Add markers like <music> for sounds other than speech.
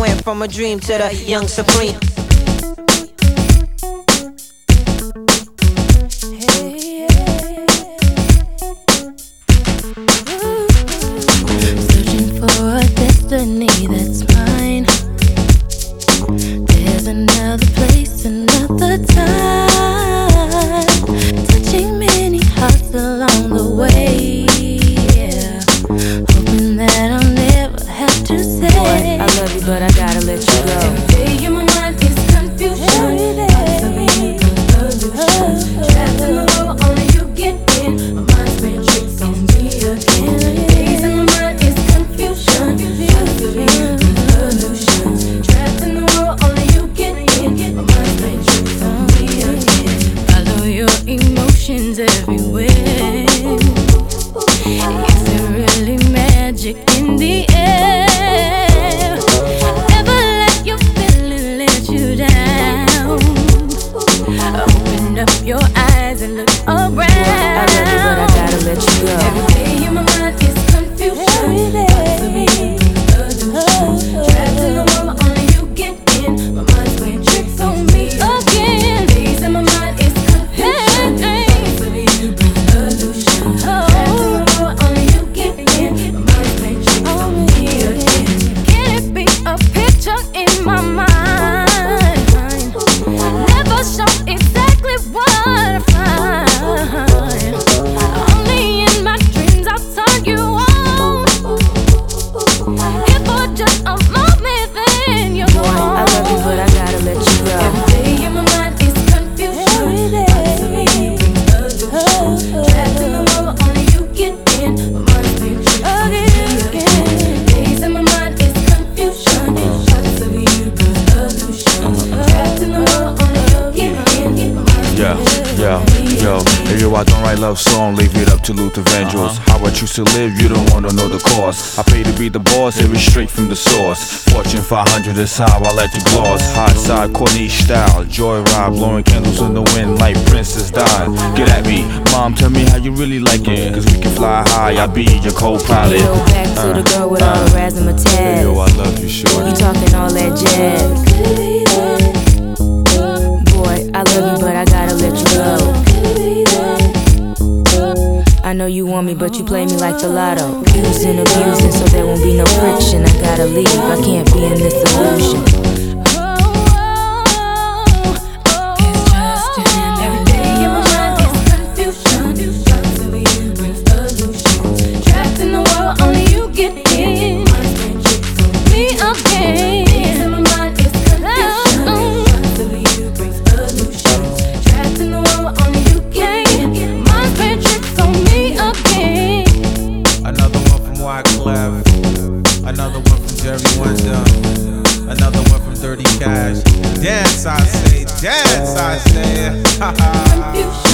went from a dream to the young supreme. Destiny that's mine. There's another Boy, I love you, but I gotta let you go. Every day in my mind is confusion. Thoughts of you becomes illusion. Trapped in the world, only you get in. My mind's playing tricks on me again. Days in my mind is confusion. Thoughts of you becomes illusion. Trapped in the world, only you get in. My mind's playing tricks on me again. Follow your emotions everywhere. Is there really magic in the air? Up your eyes and look around. I love you, but I gotta let you go. Hey, yo, I don't write love song, leave it up to Luther Vandross. Uh-huh. How I choose to live, you don't wanna know the cost. I pay to be the boss, it was straight from the source. Fortune 500 is how I let the gloss. Hot side, Corniche style, joyride, blowing candles in the wind like Princess died. Get at me, mom, tell me how you really like it. Cause we can fly high, I'll be your co-pilot. Yo, back to the uh-huh. girl with all the uh-huh. razzmatazz. Yo, I love you, shorty. You talking all that jazz. Boy, I love you, but I Me, but you play me like the lotto. Using, abusing, so there won't be no friction. I gotta leave, I can't be in this illusion. I say. Dance, I say. <laughs>